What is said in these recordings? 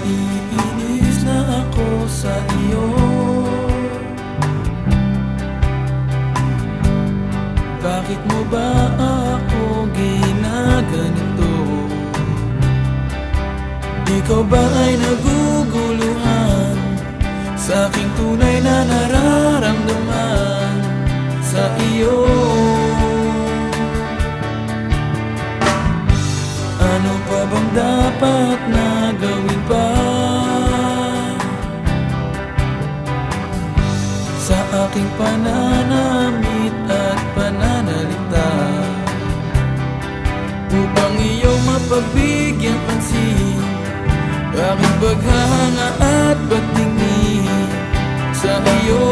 Naiinis na ako sa iyo Bakit mo ba ako ginaganito? Ikaw ba ay naguguluhan Sa aking tunay na nararamdaman Sa iyo Ano pa bang dapat na aking pananamit at pananalita Upang iyong mapagbigyan pansin Aking paghanga at pagtingin sa iyo.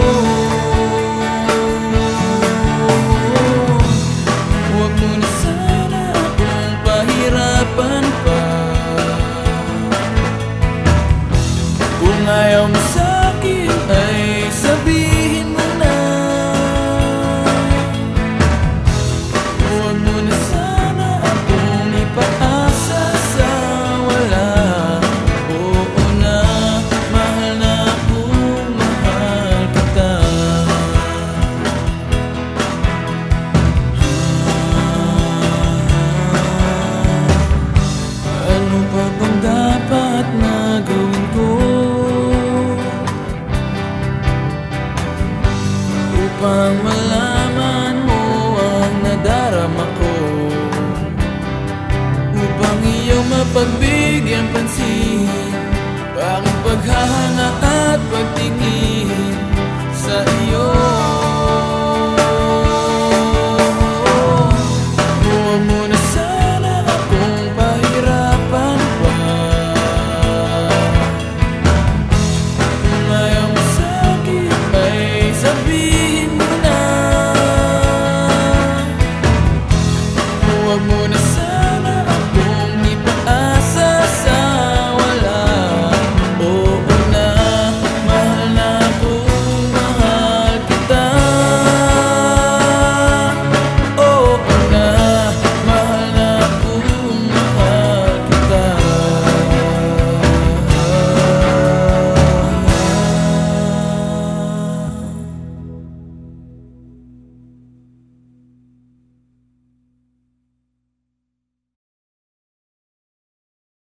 Huwag mo na sana akong pa. Kung ayaw upang malaman mo ang nadarama ko. Upang iyong mapagbigyan pansin Bakit paghahanga at pagtingin sa iyo? Be